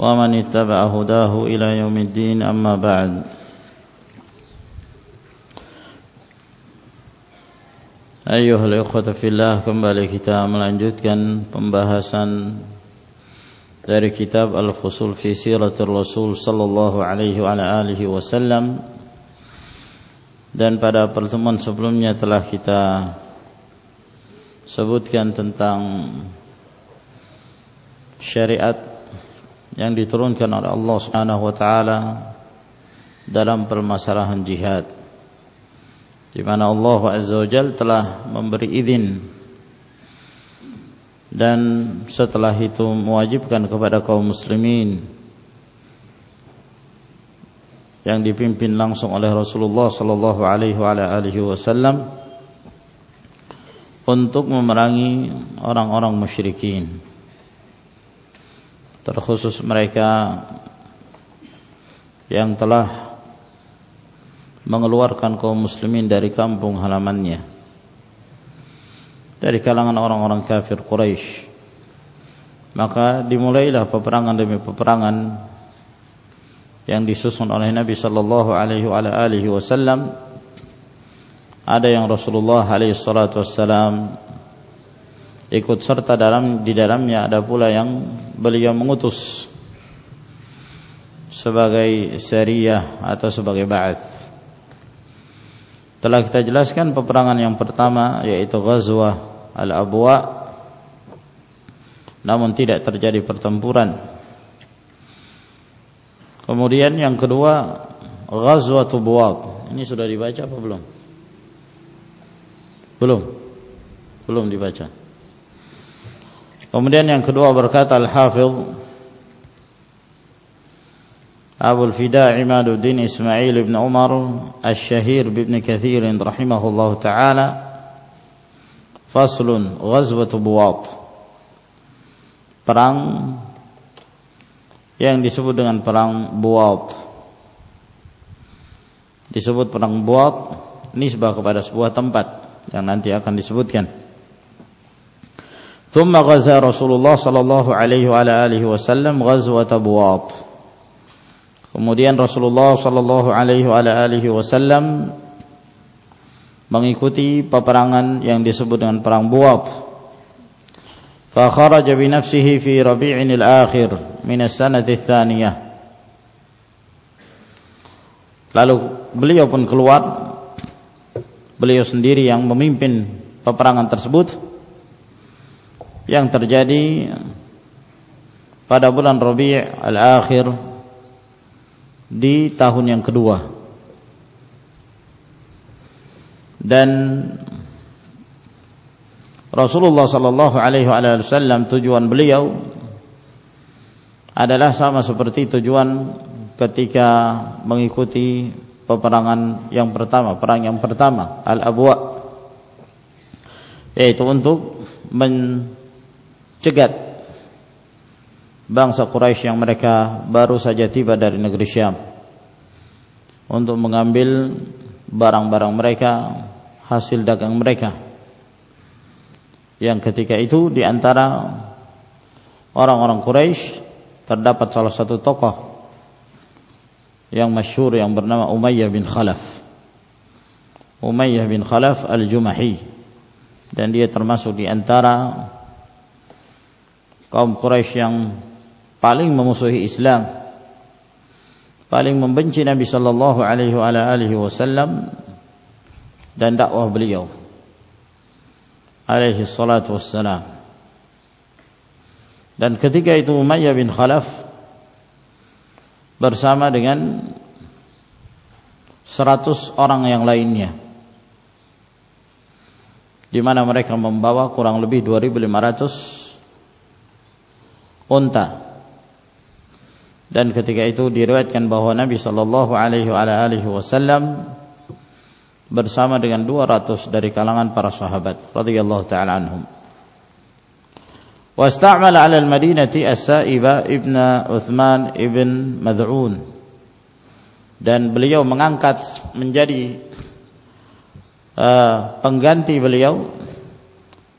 ومن اتبع هداه إلى يوم الدين أما بعد أيها الإخوة في الله kembali kita melanjutkan pembahasan dari kitab Al-Fusul fi Siratul Rasul sallallahu alaihi wa alihi wasallam dan pada pertemuan sebelumnya telah kita sebutkan tentang syariat yang diturunkan oleh Allah Subhanahu wa taala dalam permasalahan jihad di mana Allah Azza wa Jalla telah memberi izin dan setelah itu mewajibkan kepada kaum muslimin yang dipimpin langsung oleh Rasulullah sallallahu alaihi wasallam untuk memerangi orang-orang musyrikin terkhusus mereka yang telah mengeluarkan kaum muslimin dari kampung halamannya. Dari kalangan orang-orang kafir Quraisy. Maka dimulailah peperangan demi peperangan yang disusun oleh Nabi sallallahu alaihi wasallam. Ada yang Rasulullah alaihi salatu wasallam ikut serta dalam di dalamnya ada pula yang beliau mengutus sebagai syariah atau sebagai ba'ats. Telah kita jelaskan peperangan yang pertama yaitu Ghazwah Al-Abwa namun tidak terjadi pertempuran. Kemudian yang kedua Ghazwah Buwad. Ini sudah dibaca apa belum? Belum. Belum dibaca. Kemudian yang kedua berkata Al-Hafidh Abu Al-Fida Imaduddin Ismail ibn Umar Al-Shahir ibn Kathir rahimahullah ta'ala Faslun Ghazwat Buwat Perang yang disebut dengan perang Buwat disebut perang Buwat nisbah kepada sebuah tempat yang nanti akan disebutkan ثم غزا رسول الله صلى الله عليه وعلى آله وسلم غزوة بواط Kemudian Rasulullah sallallahu alaihi wa alihi wasallam mengikuti peperangan yang disebut dengan perang Buat. Fa kharaja bi nafsihi fi Rabi'in al-akhir min as-sanati tsaniyah Lalu beliau pun keluar beliau sendiri yang memimpin peperangan tersebut yang terjadi pada bulan Rabi' al-akhir di tahun yang kedua. Dan Rasulullah sallallahu alaihi wasallam tujuan beliau adalah sama seperti tujuan ketika mengikuti peperangan yang pertama, perang yang pertama, Al-Abwa yaitu untuk men cegat bangsa Quraisy yang mereka baru saja tiba dari negeri Syam untuk mengambil barang-barang mereka, hasil dagang mereka. Yang ketika itu di antara orang-orang Quraisy terdapat salah satu tokoh yang masyhur yang bernama Umayyah bin Khalaf. Umayyah bin Khalaf Al-Jumahi dan dia termasuk di antara kaum Quraisy yang paling memusuhi Islam paling membenci Nabi sallallahu alaihi wasallam dan dakwah beliau alaihi salatu wassalam. Dan ketika itu Umayyah bin Khalaf bersama dengan 100 orang yang lainnya di mana mereka membawa kurang lebih 2500 unta dan ketika itu diriwayatkan bahwa Nabi sallallahu alaihi wasallam bersama dengan 200 dari kalangan para sahabat radhiyallahu taala anhum. واستعمل على المدينة السائبة ابن عثمان ابن مذعون dan beliau mengangkat menjadi uh, pengganti beliau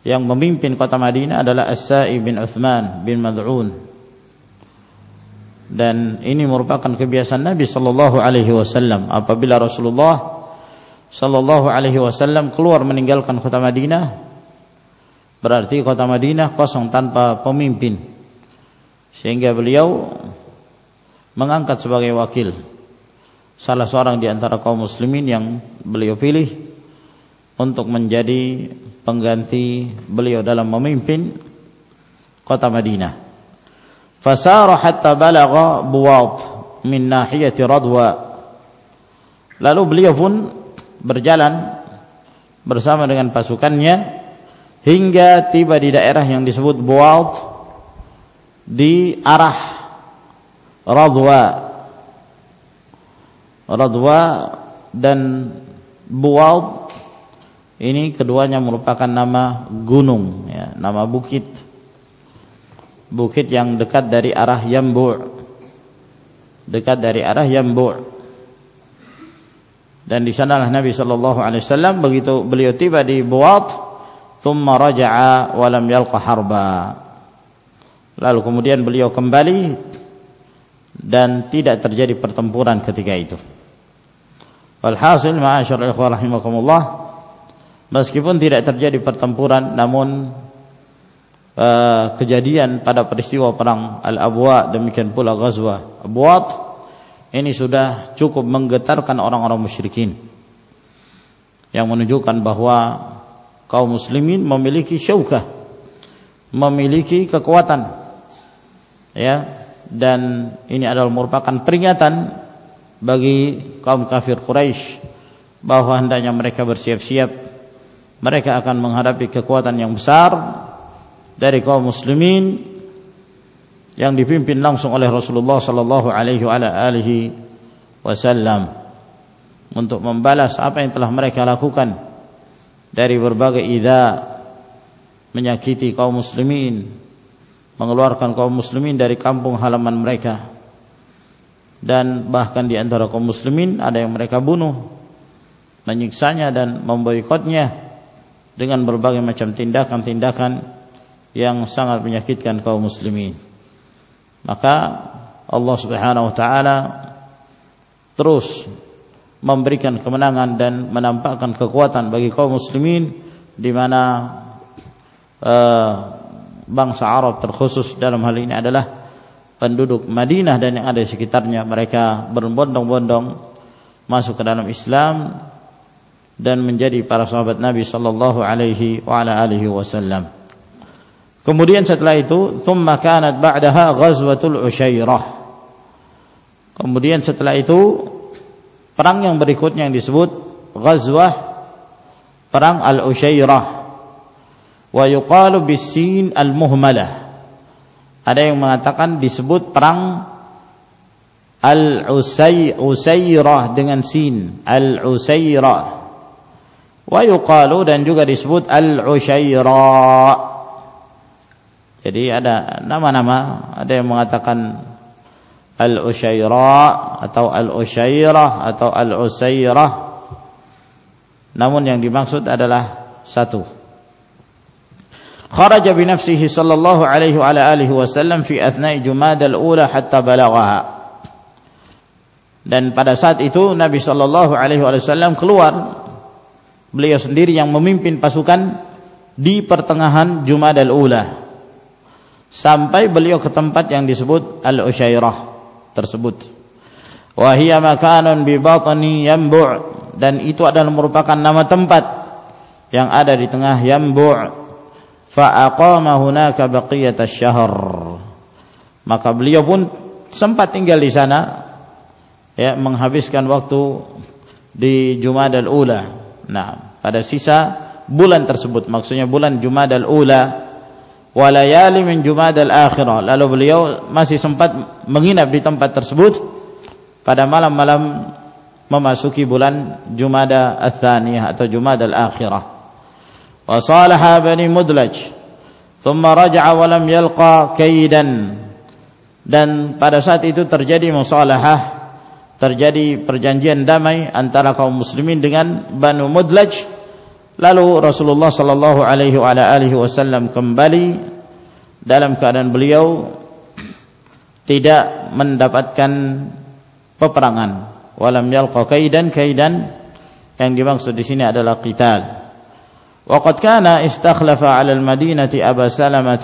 yang memimpin kota Madinah adalah As-Sa'ib bin Uthman bin Mad'un. Dan ini merupakan kebiasaan Nabi sallallahu alaihi wasallam. Apabila Rasulullah sallallahu alaihi wasallam keluar meninggalkan kota Madinah berarti kota Madinah kosong tanpa pemimpin. Sehingga beliau mengangkat sebagai wakil salah seorang di antara kaum muslimin yang beliau pilih untuk menjadi pengganti beliau dalam memimpin kota Madinah. Fasara hatta balagha buwat min nahiyati radwa. Lalu beliau pun berjalan bersama dengan pasukannya hingga tiba di daerah yang disebut buwat di arah radwa. Radwa dan buwat ini keduanya merupakan nama gunung ya, nama bukit. Bukit yang dekat dari arah Yambu' dekat dari arah Yambu' dan di sanalah Nabi sallallahu alaihi wasallam begitu beliau tiba di Buat thumma raja'a wa lam yalqa harba. Lalu kemudian beliau kembali dan tidak terjadi pertempuran ketika itu. Walhasil ma'asyar ikhwah rahimakumullah meskipun tidak terjadi pertempuran namun uh, kejadian pada peristiwa perang Al-Abwa demikian pula Ghazwa Abwat ini sudah cukup menggetarkan orang-orang musyrikin. Yang menunjukkan bahwa kaum muslimin memiliki syaukah memiliki kekuatan ya. Dan ini adalah merupakan peringatan bagi kaum kafir Quraisy bahwa hendaknya mereka bersiap-siap mereka akan menghadapi kekuatan yang besar dari kaum muslimin yang dipimpin langsung oleh Rasulullah sallallahu alaihi wasallam untuk membalas apa yang telah mereka lakukan dari berbagai idza menyakiti kaum muslimin mengeluarkan kaum muslimin dari kampung halaman mereka. Dan bahkan di antara kaum muslimin ada yang mereka bunuh menyiksanya dan memboikotnya dengan berbagai macam tindakan-tindakan yang sangat menyakitkan kaum muslimin. Maka Allah Subhanahu wa taala terus memberikan kemenangan dan menampakkan kekuatan bagi kaum muslimin di mana uh, bangsa Arab terkhusus dalam hal ini adalah penduduk Madinah dan yang ada di sekitarnya mereka berbondong-bondong masuk ke dalam Islam dan menjadi para sahabat Nabi sallallahu alaihi wa ala alihi wasallam. Kemudian setelah itu, thumma kanat ba'daha ghazwatul Usyairah. Kemudian setelah itu, perang yang berikutnya yang disebut ghazwah perang Al-Usyairah. Wa yuqalu bisin al-muhmalah. Ada yang mengatakan disebut perang Al-Usairah dengan sin, Al-Usairah. Wa yuqalu dan juga disebut Al-Usyairah jadi ada nama-nama, ada yang mengatakan Al-Usyaira atau Al-Usyairah atau Al-Usairah. Namun yang dimaksud adalah satu. Kharaja bi nafsihi sallallahu alaihi wa ala alihi wasallam fi athna'i al-ula hatta balaghaha. Dan pada saat itu Nabi sallallahu alaihi wasallam keluar beliau sendiri yang memimpin pasukan di pertengahan Jumada al-ula sampai beliau ke tempat yang disebut Al-Usyairah tersebut. Wa hiya makanun bi batni Yambu' dan itu adalah merupakan nama tempat yang ada di tengah Yambu' fa aqama hunaka baqiyat. Maka beliau pun sempat tinggal di sana ya menghabiskan waktu di Jumadal Ula. Nah, pada sisa bulan tersebut maksudnya bulan Jumadal Ula walayali min Jumadal akhirah. Lalu beliau masih sempat menginap di tempat tersebut pada malam-malam memasuki bulan Jumada ats-tsaniyah atau Jumadal akhirah. Wa salaha bani mudlaj thumma raja'a wa lam yalqa kaidan dan pada saat itu terjadi musalahah terjadi perjanjian damai antara kaum muslimin dengan Banu Mudlaj. Lalu Rasulullah sallallahu alaihi wasallam kembali dalam keadaan beliau tidak mendapatkan peperangan. Walam yalqa kaidan kaidan. Yang dimaksud di sini adalah qital. Waqad kana istakhlafa 'ala al-madinati Abu Salamah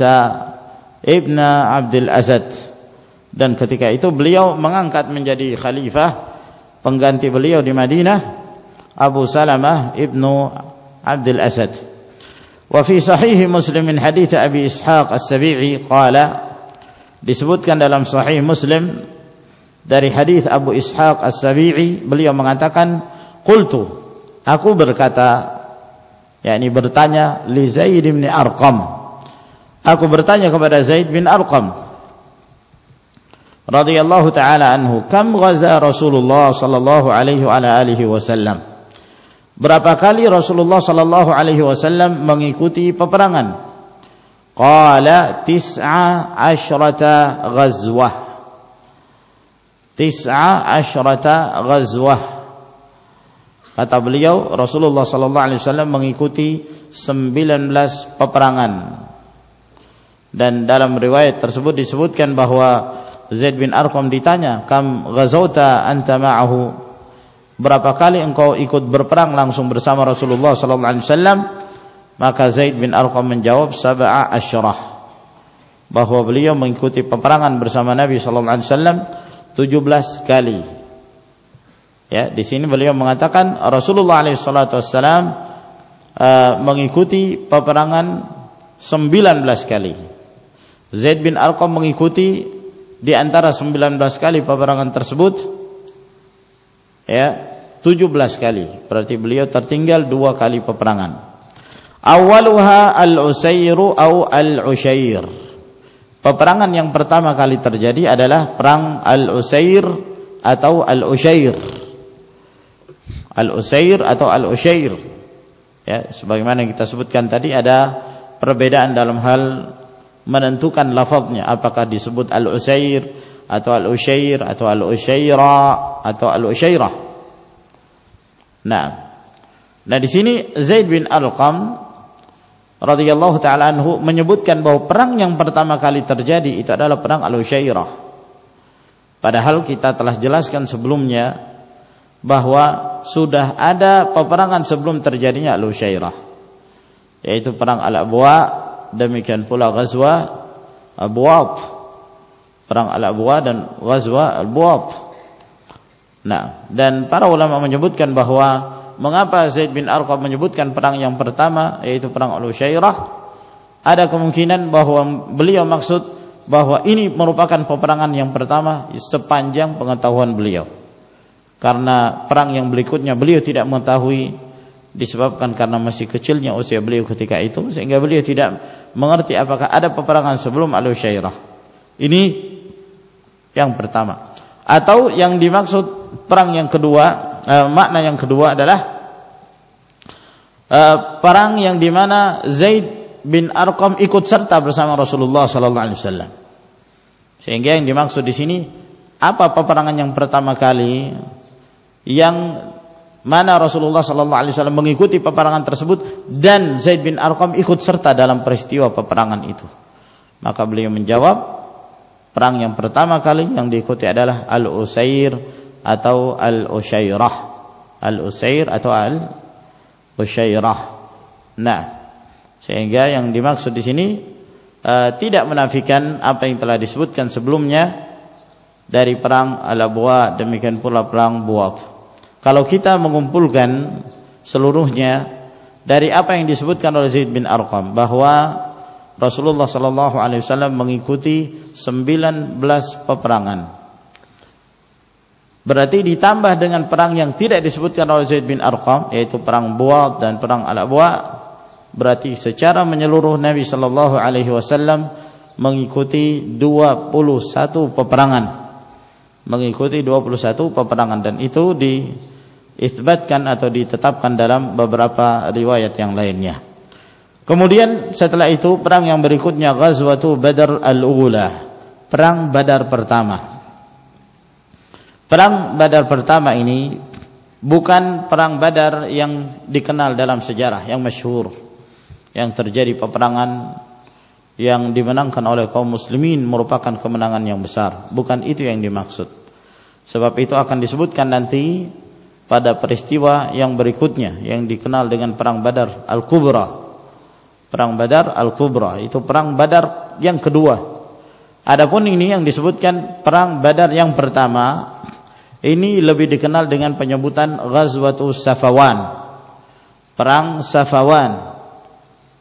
ibn Abdul Azad dan ketika itu beliau mengangkat menjadi khalifah pengganti beliau di Madinah Abu Salamah ibnu Abdul Asad. Wa fi sahih Muslim min hadits Abi Ishaq As-Sabi'i qala disebutkan dalam sahih Muslim dari hadis Abu Ishaq As-Sabi'i beliau mengatakan qultu aku berkata yakni bertanya li Zaid bin Arqam. Aku bertanya kepada Zaid bin Arqam radhiyallahu taala anhu kam ghaza Rasulullah sallallahu alaihi wa alihi wasallam? Berapa kali Rasulullah sallallahu alaihi wasallam mengikuti peperangan? Qala tis'a asyrata ghazwah. Tis'a asyrata ghazwah. Kata beliau Rasulullah sallallahu alaihi wasallam mengikuti 19 peperangan. Dan dalam riwayat tersebut disebutkan bahwa Zaid bin Arqam ditanya, "Kam ghazauta anta ma'ahu?" Berapa kali engkau ikut berperang langsung bersama Rasulullah sallallahu alaihi wasallam? Maka Zaid bin Arqam menjawab, "Sab'a asyrah." Bahwa beliau mengikuti peperangan bersama Nabi sallallahu alaihi wasallam 17 kali. Ya, di sini beliau mengatakan Rasulullah alaihi salatu wasallam uh, mengikuti peperangan 19 kali. Zaid bin Arqam mengikuti di antara 19 kali peperangan tersebut ya 17 kali. Berarti beliau tertinggal dua kali peperangan. Awaluha al-usairu au al-usyair peperangan yang pertama kali terjadi adalah perang al-usair atau al-usyair al-usair atau al-usyair ya sebagaimana kita sebutkan tadi ada perbedaan dalam hal menentukan lafaznya apakah disebut al-usair atau al-usyair atau al-usyaira atau al-usyairah. Nah. Nah di sini Zaid bin Al-Qam radhiyallahu taala anhu menyebutkan bahwa perang yang pertama kali terjadi itu adalah perang al-usyairah. Padahal kita telah jelaskan sebelumnya bahwa sudah ada peperangan sebelum terjadinya al-usyairah yaitu perang al-abwa demikian pula ghazwa Abwat perang Al-Abwa dan ghazwa Al-Buat nah dan para ulama menyebutkan bahwa mengapa Zaid bin Arqam menyebutkan perang yang pertama yaitu perang Al-Usyairah ada kemungkinan bahwa beliau maksud bahwa ini merupakan peperangan yang pertama sepanjang pengetahuan beliau. Karena perang yang berikutnya beliau tidak mengetahui disebabkan karena masih kecilnya usia beliau ketika itu sehingga beliau tidak mengerti apakah ada peperangan sebelum Al-Usyairah. Ini yang pertama. Atau yang dimaksud perang yang kedua, eh, makna yang kedua adalah eh, perang yang di mana Zaid bin Arqam ikut serta bersama Rasulullah sallallahu alaihi wasallam. Sehingga yang dimaksud di sini apa peperangan yang pertama kali yang mana Rasulullah sallallahu alaihi wasallam mengikuti peperangan tersebut dan Zaid bin Arqam ikut serta dalam peristiwa peperangan itu. Maka beliau menjawab, perang yang pertama kali yang diikuti adalah Al-Usair atau Al-Usyairah. Al-Usair atau Al-Usyairah. Nah, sehingga yang dimaksud di sini uh, tidak menafikan apa yang telah disebutkan sebelumnya dari perang Al-Abwa demikian pula perang Buat. Kalau kita mengumpulkan seluruhnya dari apa yang disebutkan oleh Zaid bin Arqam bahwa Rasulullah sallallahu alaihi wasallam mengikuti 19 peperangan. Berarti ditambah dengan perang yang tidak disebutkan oleh Zaid bin Arqam yaitu perang Buad dan perang Al-Abwa berarti secara menyeluruh Nabi sallallahu alaihi wasallam mengikuti 21 peperangan mengikuti 21 peperangan. Dan itu diisbatkan atau ditetapkan dalam beberapa riwayat yang lainnya. Kemudian setelah itu perang yang berikutnya Ghazwatu Badar al-Ula. Perang Badar pertama. Perang Badar pertama ini bukan perang Badar yang dikenal dalam sejarah yang masyhur yang terjadi peperangan yang dimenangkan oleh kaum muslimin merupakan kemenangan yang besar bukan itu yang dimaksud sebab itu akan disebutkan nanti pada peristiwa yang berikutnya yang dikenal dengan perang Badar Al-Kubra perang Badar Al-Kubra itu perang Badar yang kedua adapun ini yang disebutkan perang Badar yang pertama ini lebih dikenal dengan penyebutan Ghazwatus Safawan. Perang Safawan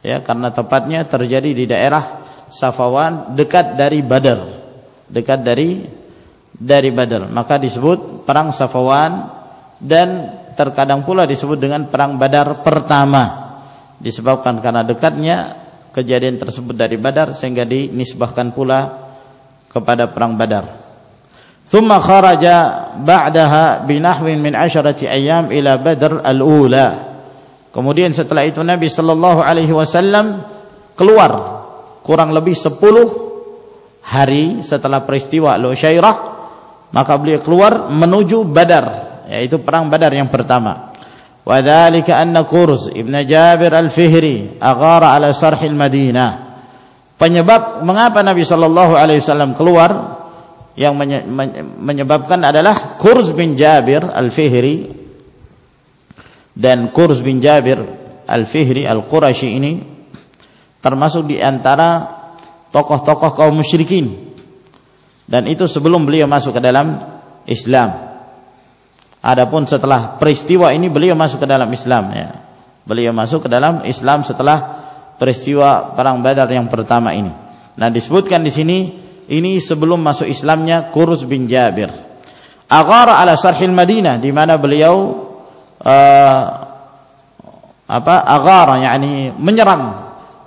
ya karena tepatnya terjadi di daerah Safawan dekat dari Badar. Dekat dari dari Badar. Maka disebut perang Safawan dan terkadang pula disebut dengan perang Badar pertama. Disebabkan karena dekatnya kejadian tersebut dari Badar sehingga dinisbahkan pula kepada perang Badar. Thumma kharaja ba'daha binahwin min asharati ayyam ila Badar al-ula. kemudian setelah itu Nabi sallallahu alaihi wasallam keluar kurang lebih 10 hari setelah peristiwa Lusyairah maka beliau keluar menuju Badar yaitu perang Badar yang pertama وذلك أن كرز ابن جابر الفهري أغار على صرح المدينة penyebab mengapa Nabi sallallahu alaihi wasallam keluar yang menyebabkan adalah Kurz bin Jabir Al-Fihri dan Kurz bin Jabir Al-Fihri Al-Qurashi ini termasuk di antara tokoh-tokoh kaum musyrikin. Dan itu sebelum beliau masuk ke dalam Islam. Adapun setelah peristiwa ini beliau masuk ke dalam Islam ya. Beliau masuk ke dalam Islam setelah peristiwa perang Badar yang pertama ini. Nah disebutkan di sini ini sebelum masuk Islamnya Kurus bin Jabir. Aghara ala sarhil Madinah di mana beliau uh, apa? Aghara yakni menyerang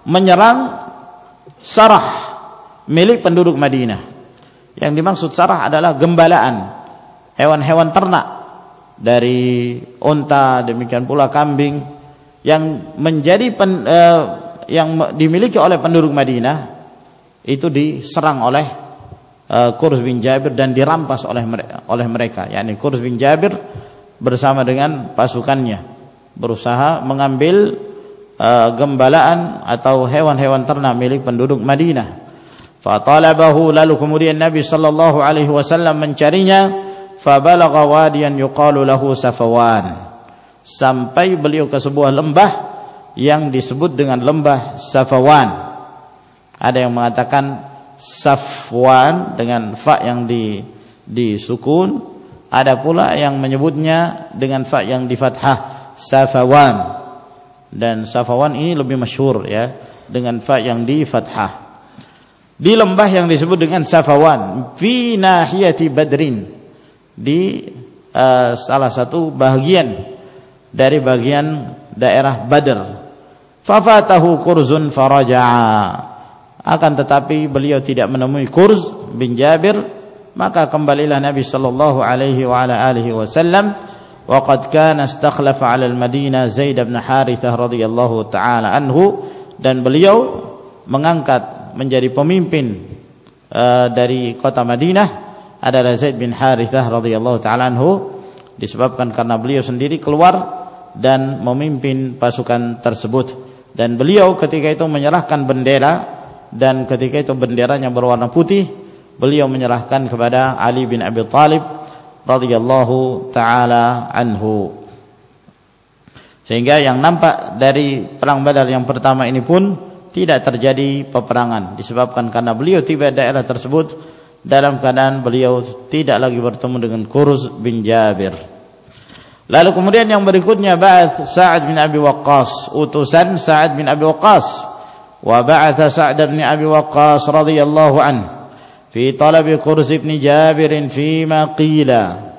menyerang sarah milik penduduk Madinah. Yang dimaksud sarah adalah gembalaan hewan-hewan ternak dari unta demikian pula kambing yang menjadi pen, uh, yang dimiliki oleh penduduk Madinah itu diserang oleh uh, Qurs bin Jabir dan dirampas oleh oleh mereka. yakni Qurs bin Jabir bersama dengan pasukannya. Berusaha mengambil uh, gembalaan atau hewan-hewan ternak milik penduduk Madinah. Fatalabahu lalu kemudian Nabi sallallahu alaihi wasallam mencarinya fabalagha wadiyan yuqalu lahu Safawan. Sampai beliau ke sebuah lembah yang disebut dengan lembah Safawan. Ada yang mengatakan Safwan dengan fa yang di di sukun ada pula yang menyebutnya dengan fa yang di fathah Safawan. Dan Safawan ini lebih masyhur ya dengan fa yang di fathah. Di lembah yang disebut dengan Safawan fi nahiyati Badrin. Di uh, salah satu bagian dari bagian daerah Badr. Fafatahu kurzun faraja'a. Akan tetapi beliau tidak menemui Kurz bin Jabir maka kembalilah Nabi sallallahu alaihi wa ala alihi wasallam wa qad kana istakhlafa 'ala al-Madinah Zaid bin Harithah radhiyallahu taala anhu dan beliau mengangkat menjadi pemimpin uh, dari kota Madinah adalah Zaid bin Harithah radhiyallahu taala anhu disebabkan karena beliau sendiri keluar dan memimpin pasukan tersebut. Dan beliau ketika itu menyerahkan bendera dan ketika itu benderanya berwarna putih beliau menyerahkan kepada Ali bin Abi Thalib radhiyallahu taala anhu. Sehingga yang nampak dari perang Badar yang pertama ini pun tidak terjadi peperangan disebabkan karena beliau tiba di daerah tersebut dalam keadaan beliau tidak lagi bertemu dengan Kurus bin Jabir. Lalu kemudian yang berikutnya ba'ats Sa'ad bin Abi Waqqas, utusan Sa'ad bin Abi Waqqas. Wa ba'atha Sa'ad bin Abi Waqqas radhiyallahu anhu fi talabi kursi ibn Jabirin fima qila.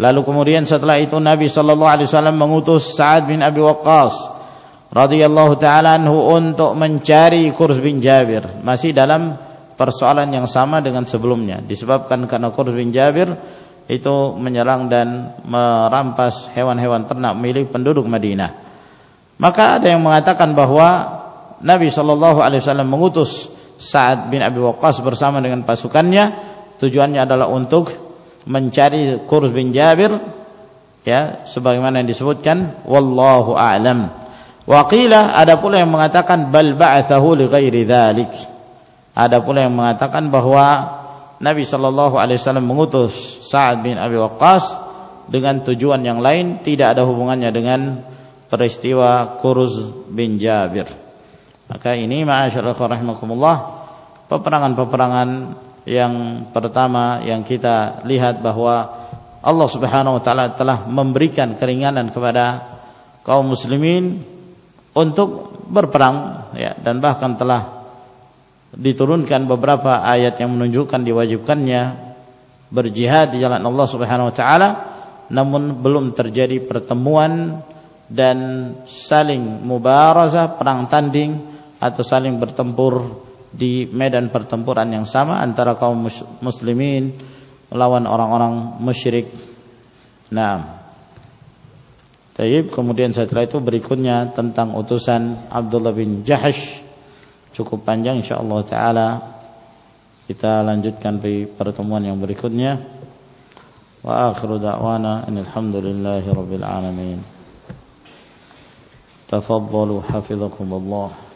Lalu kemudian setelah itu Nabi sallallahu alaihi wasallam mengutus Sa'ad bin Abi Waqqas radhiyallahu taala anhu untuk mencari Qurs bin Jabir. Masih dalam persoalan yang sama dengan sebelumnya. Disebabkan karena Qurs bin Jabir itu menyerang dan merampas hewan-hewan ternak milik penduduk Madinah. Maka ada yang mengatakan bahwa Nabi Shallallahu Alaihi Wasallam mengutus Sa'ad bin Abi Waqqas bersama dengan pasukannya. Tujuannya adalah untuk mencari Qurs bin Jabir ya sebagaimana yang disebutkan wallahu a'lam. Wa qila ada pula yang mengatakan bal ba'athahu li ghairi ada pula yang mengatakan bahwa Nabi sallallahu alaihi wasallam mengutus Sa'ad bin Abi Waqqas dengan tujuan yang lain tidak ada hubungannya dengan peristiwa Qurs bin Jabir maka ini ma'asyiral rahimakumullah peperangan-peperangan yang pertama yang kita lihat bahwa Allah Subhanahu wa taala telah memberikan keringanan kepada kaum muslimin untuk berperang ya dan bahkan telah diturunkan beberapa ayat yang menunjukkan diwajibkannya berjihad di jalan Allah Subhanahu wa taala namun belum terjadi pertemuan dan saling mubarazah perang tanding atau saling bertempur di medan pertempuran yang sama antara kaum muslimin melawan orang-orang musyrik. Nah, Taib kemudian setelah itu berikutnya tentang utusan Abdullah bin Jahash. Cukup panjang insyaallah taala. Kita lanjutkan di pertemuan yang berikutnya. Wa akhiru da'wana alhamdulillahi rabbil alamin. Tafaddalu hafizakumullah